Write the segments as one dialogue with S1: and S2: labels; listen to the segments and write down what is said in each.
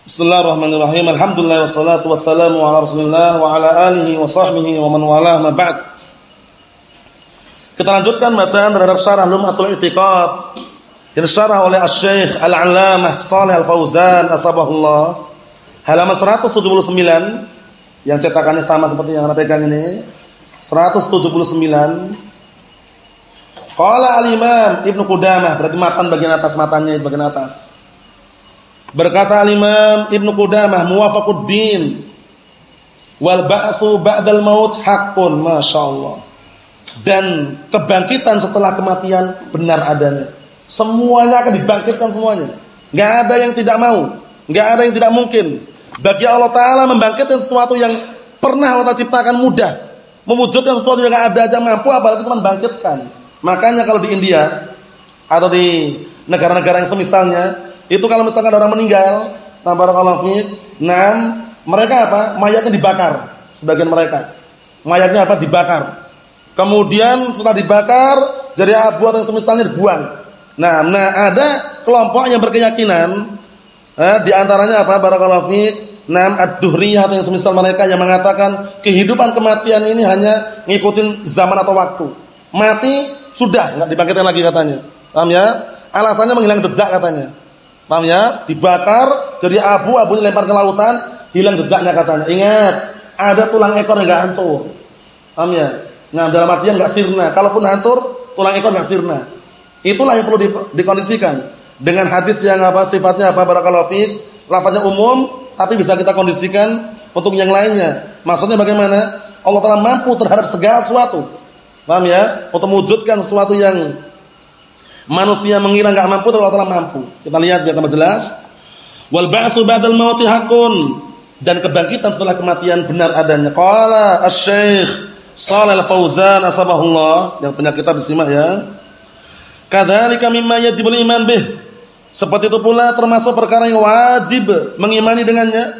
S1: Bismillahirrahmanirrahim. Alhamdulillah wassalatu wassalamu ala Rasulillah wa ala alihi wa sahbihi wa man walah ma ba'd. Kita lanjutkan bacaan terhadap syarah Lum'atul I'tiqad yang syarah oleh Asy-Syaikh Al-'Allamah Shalih Al-Fauzan asbahullah halaman 179 yang cetakannya sama seperti yang Anda pegang ini. 179 Qala al-Imam Ibnu Qudamah berarti matan bagian atas matanya bagian atas. Berkata Imam Ibnu Qudamah Muwafaquddin wal ba'tsu ba'dal maut haqqun masyaallah. Dan kebangkitan setelah kematian benar adanya. Semuanya akan dibangkitkan semuanya. Enggak ada yang tidak mau, enggak ada yang tidak mungkin. Bagi Allah taala membangkitkan sesuatu yang pernah Allah ciptakan mudah. Mewujudkan sesuatu yang enggak ada aja mampu apalagi cuma bangkitkan. Makanya kalau di India atau di negara-negara yang semisalnya itu kalau misalkan orang meninggal, nah barakallahu fiik, nah mereka apa? Mayatnya dibakar sebagian mereka. Mayatnya apa? Dibakar. Kemudian setelah dibakar jadi abu atau semisalnya dibuang. Nah, nah ada kelompok yang berkeyakinan eh, di antaranya apa? Barakallahu fiik, Nam ad-duhriyah atau yang semisal mereka yang mengatakan kehidupan kematian ini hanya ngikutin zaman atau waktu. Mati sudah enggak dibangkitkan lagi katanya. Paham ya? Alasannya menghilang jejak katanya. Paham ya? Dibakar jadi abu, abunya lempar ke lautan, hilang jejaknya katanya. Ingat, ada tulang ekor yang enggak hancur. Paham ya? Nah, dalam artian enggak sirna. Kalaupun hancur, tulang ekor enggak sirna. Itulah yang perlu di, dikondisikan. Dengan hadis yang apa sifatnya apa barakallahu fiik, lafaznya umum tapi bisa kita kondisikan untuk yang lainnya. Maksudnya bagaimana? Allah Taala mampu terhadap segala sesuatu. Paham ya? Untuk mewujudkan sesuatu yang Manusia mengira enggak mampu, Allah Taala mampu. Kita lihat biar tambah jelas. Wal ba'tsu ba'dal mauti haqqun. Dan kebangkitan setelah kematian benar adanya. Qala Asy-Syaikh Shalal Fauzan atsabahullah yang punya kitab disimak ya. Kadzalika mimma yajibul iman bih. Seperti itu pula termasuk perkara yang wajib mengimani dengannya.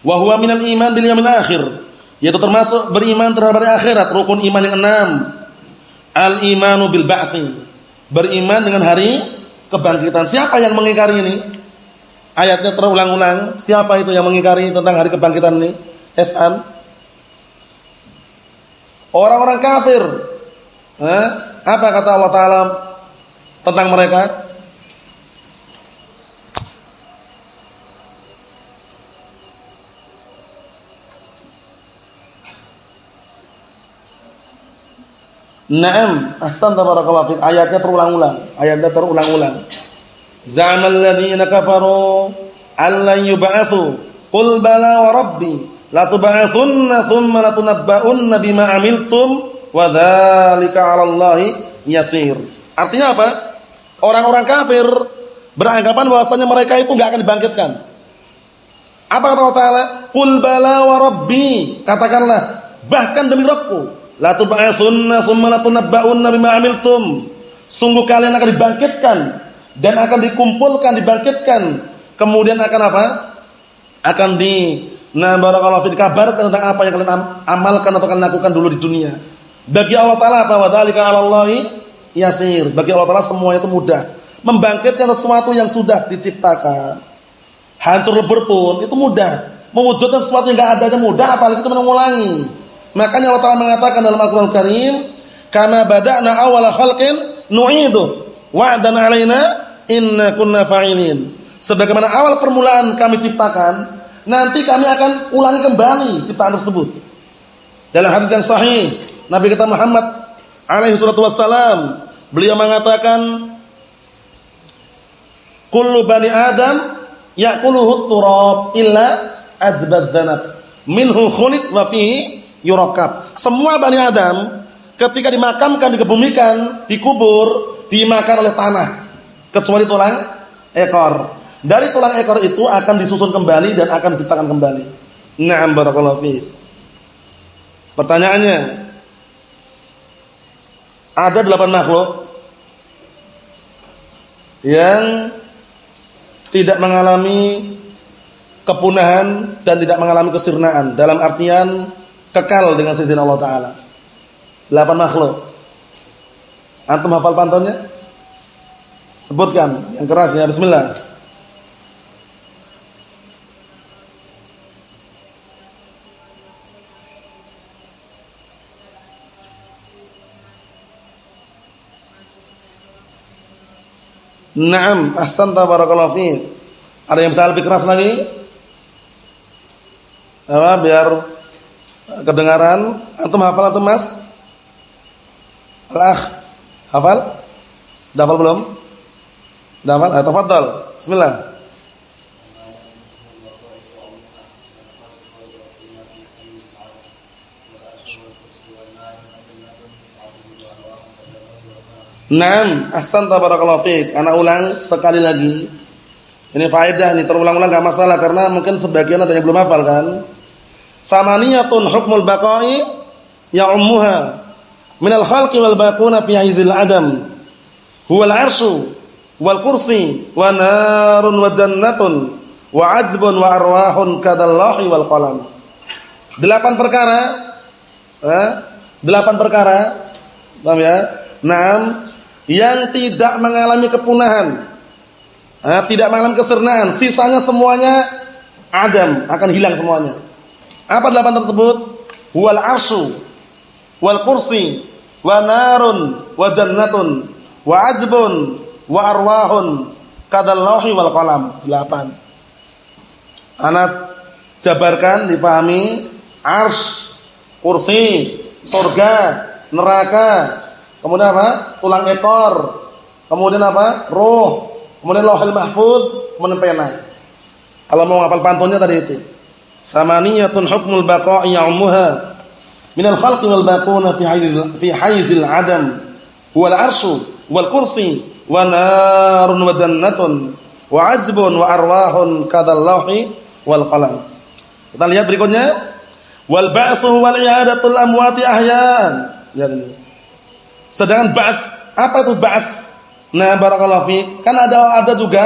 S1: Wa huwa minal iman bil yaumil akhir. Yaitu termasuk beriman terhadap hari akhirat, rukun iman yang enam. Al imanu bil ba'tsi beriman dengan hari kebangkitan. Siapa yang mengingkari ini? Ayatnya terulang-ulang. Siapa itu yang mengingkari tentang hari kebangkitan ini? Esan. Orang-orang kafir. Eh? Apa kata Allah Taala tentang mereka? Naam, ahsan tabarakallahu fik. Ayatnya terulang-ulang. Ayatnya terulang-ulang. Za'amal ladzina kafaru allan yub'atsu. Qul bala wa rabbi la tub'atsunna thumma la tunabba'unna bima 'amiltum wa dzalika 'ala Allahi yasir. Artinya apa? Orang-orang kafir beranggapan bahwasanya mereka itu enggak akan dibangkitkan. Apa kata Allah Taala? Qul bala wa rabbi. Katakanlah, bahkan demi Rabbku La tub'atsunna tsumma la tunabba'unna bima 'amiltum. Sungguh kalian akan dibangkitkan dan akan dikumpulkan, dibangkitkan. Kemudian akan apa? Akan di nah barakallahu fi kabarkan tentang apa yang kalian amalkan atau kalian lakukan dulu di dunia. Bagi Allah taala apa wadzalika 'ala Allahi yasir. Bagi Allah taala semua itu mudah. Membangkitkan sesuatu yang sudah diciptakan. Hancur lebur pun itu mudah. Mewujudkan sesuatu yang enggak ada aja mudah apalagi itu mengulangi. Makanya Allah Taala mengatakan dalam Al-Qur'an Karim, "Kama bada'na awwala khalqin nu'idu wa'dan 'alaina inna kunna fa'ilin." Sebagaimana awal permulaan kami ciptakan, nanti kami akan ulangi kembali ciptaan tersebut. Dalam hadis yang sahih, Nabi kita Muhammad alaihi salatu wassalam, beliau mengatakan, "Kullu bani Adam ya'kuluhu turab illa azbad dzanab. Minhu khuliq wa fihi yurakab. Semua Bani Adam ketika dimakamkan, dikebumikan, dikubur, dimakan oleh tanah. Kecuali tulang ekor. Dari tulang ekor itu akan disusun kembali dan akan diciptakan kembali. Na'am barakallahu fi. Pertanyaannya, ada delapan makhluk yang tidak mengalami kepunahan dan tidak mengalami kesirnaan dalam artian kekal dengan sisi Allah Ta'ala. Delapan makhluk. Antum hafal pantonnya? Sebutkan yang kerasnya. Bismillah. Naam, ahsanta barakallahu fiik. Ada yang bisa lebih keras lagi? Apa biar kedengaran? Antum hafal atau Mas? Al-akh, hafal? Hafal belum? Hafal? Ah, tafadhal. Bismillah. Naam, ahsanta barakallahu fiik. Ulang sekali lagi. Ini faedah nih, terulang-ulang enggak masalah karena mungkin sebagian ada yang belum hafal kan. Samaniyatun hukmul baqa'i ya'ummuha minal khalqi wal baquna fi haizil adam. Huwal arsyu wal kursi wa narun wa jannatun wa ajbun wa arwahun kadallahi wal qalam. Delapan perkara eh, delapan perkara paham ya? Naam yang tidak mengalami kepunahan, eh, tidak mengalami kesernaan, sisanya semuanya adam, akan hilang semuanya. Apa delapan tersebut? Wal arsyu, wal kursi, wa narun, wa jannatun, wa ajbun, wa arwahun, kadallohi wal qalam. Delapan. Anak jabarkan, dipahami, ars, kursi, surga, neraka, Kemudian apa? Tulang ekor. Kemudian apa? Roh. Kemudian lauhul mahfud, kemudian pena. Kalau mau ngapal pantunnya tadi itu. Samaniyatun hukmul baqa'i ya'muha minal khalqi wal baquna fi haizil fi haizil adam wal arsyu wal kursi wa narun wa jannatun wa ajbun wa arwahun kadal lauhi wal qalam. Kita lihat berikutnya. Wal ba'tsu wal i'adatul amwati ahyan. Lihat. Sedangkan ba'ats, apa itu ba'ats? Nah, barakallahu fi. Kan ada ada juga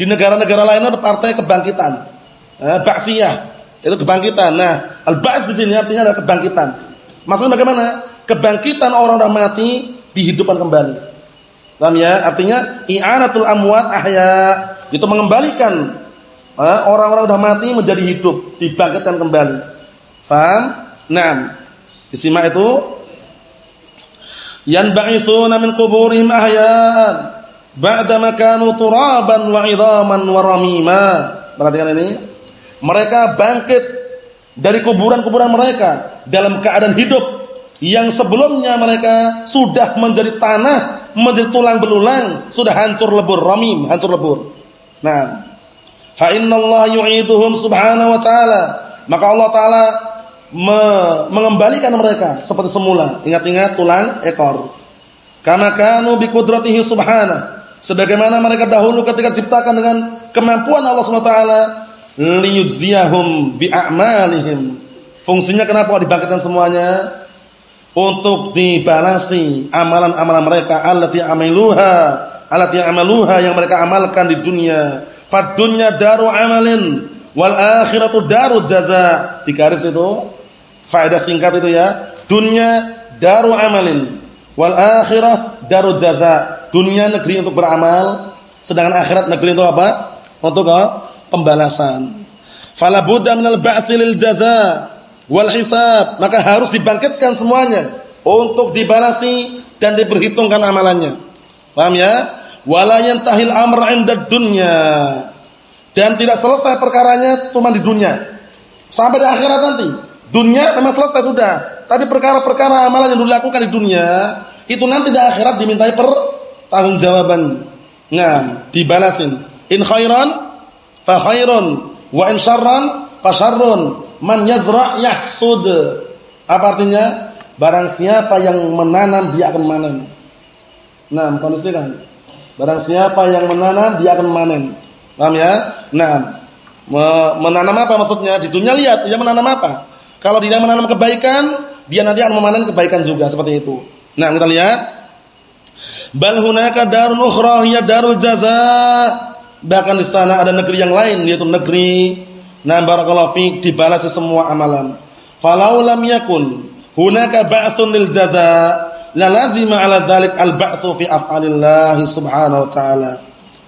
S1: di negara-negara lain ada partai kebangkitan. Eh, Ba'siyah. Itu kebangkitan. Nah, al-ba'ats di sini artinya adalah kebangkitan. Maksudnya bagaimana? Kebangkitan orang orang mati dihidupkan kembali. Paham ya? Artinya i'anatul amwat ahya. Itu mengembalikan eh, orang-orang sudah mati menjadi hidup, dibangkitkan kembali. Faham? Naam. Disimak itu yanba'itsuna min quburihim ahya'an ba'dama kanu turaban wa 'idhaman wa ramima. Perhatikan ini. Mereka bangkit dari kuburan-kuburan mereka dalam keadaan hidup yang sebelumnya mereka sudah menjadi tanah, menjadi tulang belulang, sudah hancur lebur, ramim, hancur lebur. Nah, fa innallaha yu'iduhum subhanahu wa ta'ala. Maka Allah taala me mengembalikan mereka seperti semula. Ingat-ingat tulang ekor. Kama kanu bi qudratihi subhanahu. Sebagaimana mereka dahulu ketika diciptakan dengan kemampuan Allah Subhanahu wa taala liyujziyahum bi a'malihim. Fungsinya kenapa dibangkitkan semuanya? Untuk dibalasi amalan-amalan mereka allati amiluha, allati amaluha yang mereka amalkan di dunia. Fad dunya daru amalin wal akhiratu daru jaza. Di garis itu Faedah singkat itu ya. Dunia daru amalin wal akhirah daru jaza. Dunia negeri untuk beramal, sedangkan akhirat negeri untuk apa? Untuk apa? Pembalasan. Fala budda minal ba'tsi lil jaza wal hisab. Maka harus dibangkitkan semuanya untuk dibalasi dan diperhitungkan amalannya. Paham ya? Wala yantahil amr 'inda dunya. Dan tidak selesai perkaranya cuma di dunia. Sampai di akhirat nanti. Dunia memang selesai sudah, tapi perkara-perkara amalan yang dilakukan di dunia itu nanti di akhirat dimintai pertanggungjawaban. Nah, dibalasin. In khairan fa khairun wa in syarran fa syarrun. Man yazra' yahsud. Apa artinya? Barang siapa yang menanam dia akan memanen. Nah, kondisikan. Barang siapa yang menanam dia akan memanen. Paham ya? Nah, menanam apa maksudnya? Di dunia lihat dia menanam apa? Kalau dia menanam kebaikan, dia nanti akan memanen kebaikan juga seperti itu. Nah, kita lihat. Bal hunaka darun ukhra darul jaza. Bahkan di sana ada negeri yang lain yaitu negeri nah barakallahu fik dibalas semua amalan. Falau lam yakun hunaka ba'tsun lil jaza la lazima ala dzalik al ba'tsu fi af'alillah subhanahu wa ta'ala.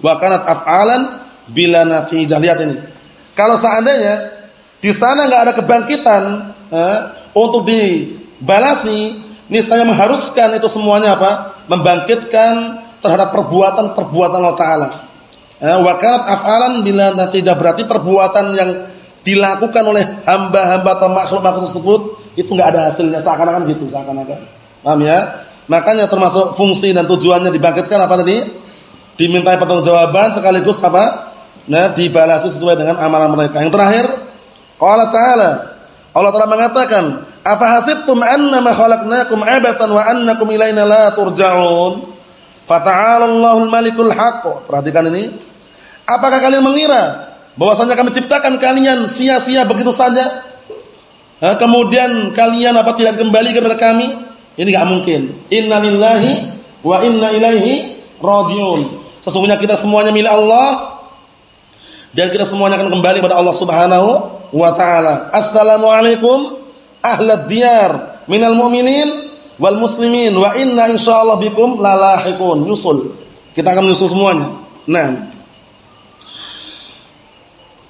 S1: Wa kanat af'alan bila natijah. Lihat ini. Kalau seandainya di sana nggak ada kebangkitan eh, untuk dibalasi, niscaya mengharuskan itu semuanya apa? Membangkitkan terhadap perbuatan-perbuatan Allah taala. Eh, wa kanat af'alan bila natijah berarti perbuatan yang dilakukan oleh hamba-hamba atau makhluk-makhluk tersebut itu enggak ada hasilnya seakan-akan gitu, seakan-akan. Paham ya? Makanya termasuk fungsi dan tujuannya dibangkitkan apa tadi? Dimintai pertanggungjawaban sekaligus apa? Nah, dibalasi sesuai dengan amalan mereka. Yang terakhir, qala ta'ala Allah Taala mengatakan, "Afa hasibtum annama khalaqnakum abatan wa annakum ilaina la turja'un?" Fata'ala Allahul Malikul Haqq. Perhatikan ini. Apakah kalian mengira bahwasanya kami ciptakan kalian sia-sia begitu saja? Nah, kemudian kalian apa tidak kembali kepada kami? Ini enggak mungkin. Innalillahi wa inna ilaihi rajiun. Sesungguhnya kita semuanya milik Allah dan kita semuanya akan kembali kepada Allah Subhanahu wa taala. Assalamualaikum ahlad diyar minal mu'minin wal muslimin wa inna insyaallah bikum lalahiqun. Yusul. Kita akan menyusul semuanya. Nah.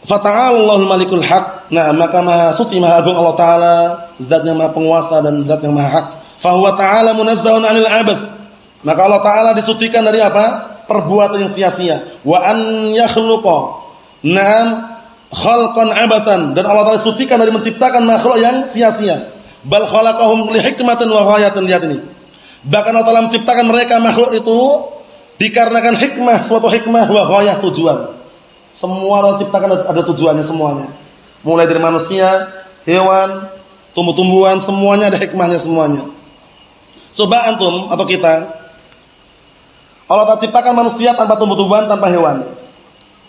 S1: Fata'allahu malikul haq. Nah, maka maha suci maha agung Allah taala, zat yang maha penguasa dan zat yang maha hak. Fa huwa ta'ala munazzahun 'anil 'abath. Maka Allah taala disucikan dari apa? Perbuatan yang sia-sia. Wa an yakhluqa Naam khalqan abatan dan Allah Taala sucikan dari menciptakan makhluk yang sia-sia. Bal khalaqahum li hikmatin wa ghayatin lihat ini. Bahkan Allah Taala menciptakan mereka makhluk itu dikarenakan hikmah, suatu hikmah wa ghayah tujuan. Semua Allah ciptakan ada tujuannya semuanya. Mulai dari manusia, hewan, tumbuh-tumbuhan, semuanya ada hikmahnya semuanya. Coba antum atau kita Allah Taala ciptakan manusia tanpa tumbuh-tumbuhan, tanpa hewan.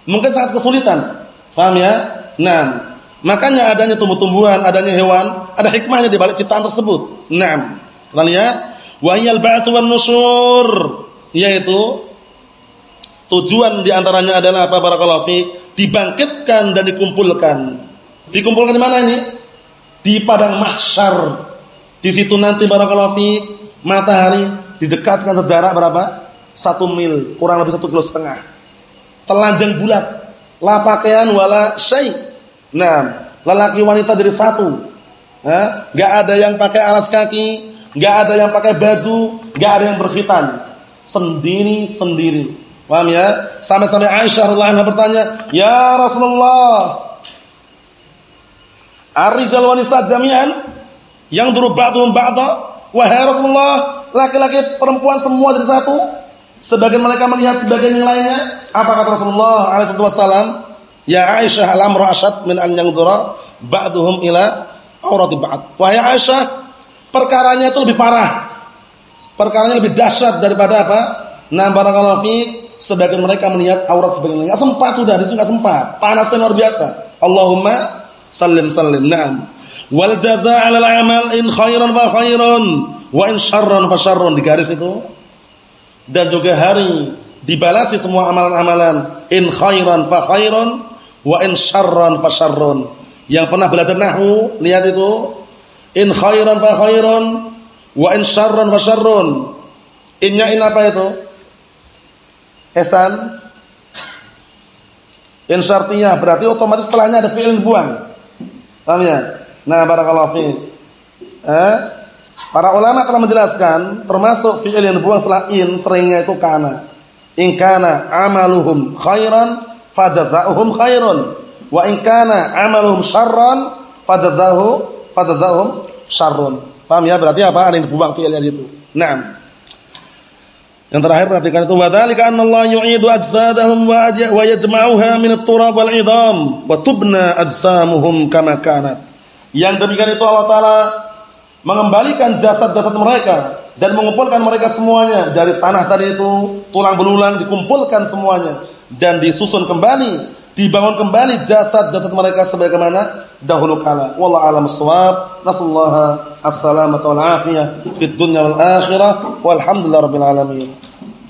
S1: Mungkin sangat kesulitan. Paham ya? Nah, makanya adanya tumbuh-tumbuhan, adanya hewan, ada hikmahnya di balik ciptaan tersebut. Nah, kita lihat wa yal ba'tsu yaitu tujuan di antaranya adalah apa barakallahu fi? Dibangkitkan dan dikumpulkan. Dikumpulkan di mana ini? Di padang mahsyar. Di situ nanti barakallahu fi matahari didekatkan sejarak berapa? Satu mil, kurang lebih satu kilo setengah telanjang bulat, la pakaian wala syai. Nah, lelaki wanita dari satu. Enggak ada yang pakai alas kaki, enggak ada yang pakai baju, enggak ada yang berkhitan. Sendiri-sendiri. Paham ya? Sampai-sampai Aisyah radhiyallahu anha bertanya, "Ya Rasulullah, Ar-rijal wanita jami'an yang duru ba'dhum ba'dha?" Wahai Rasulullah, laki-laki perempuan semua dari satu? Sebagian mereka melihat sebagian yang lainnya? Apa kata Rasulullah alaihi wasallam? Ya Aisyah al-amru asyad min an yanzura ba'duhum ila aurati ba'd. Wahai Aisyah, perkaranya itu lebih parah. Perkaranya lebih dahsyat daripada apa? Nah, barakallahu fi sebagian mereka melihat aurat sebagian lainnya. Sempat sudah, di enggak sempat. Panasnya luar biasa. Allahumma sallim sallim. Naam. Wal jazaa 'alal amal in khairan fa khairun wa in syarran fa syarrun di garis itu. Dan juga hari dibalasi semua amalan-amalan in khairan fa khairun wa in syarran fa syarrun yang pernah belajar nahwu lihat itu in khairan fa khairun wa in syarran fa syarrun innya in apa itu esan in syartiyah berarti otomatis setelahnya ada fi'il buang paham ya nah barakallahu fi eh para ulama telah menjelaskan termasuk fi'il yang dibuang setelah in seringnya itu kana In kana amaluhum khairan fajazauhum khairun wa in kana amaluhum syarran fajazahu fajazauhum syarrun. Paham ya? Berarti apa? Ada yang dibuang fi'ilnya itu. Naam. Yang terakhir perhatikan itu wadzalika Allah yu'idu ajsadahum wa yajma'uha min at-turab wal 'idham wa tubna ajsamuhum kama kanat. Yang demikian itu Allah taala mengembalikan jasad-jasad mereka dan mengumpulkan mereka semuanya dari tanah tadi itu tulang belulang dikumpulkan semuanya dan disusun kembali dibangun kembali jasad-jasad mereka sebagaimana dahulu kala wallahu alam shawab nasallaha as-salamata wal afiyah fid dunya wal akhirah walhamdulillahirabbil alamin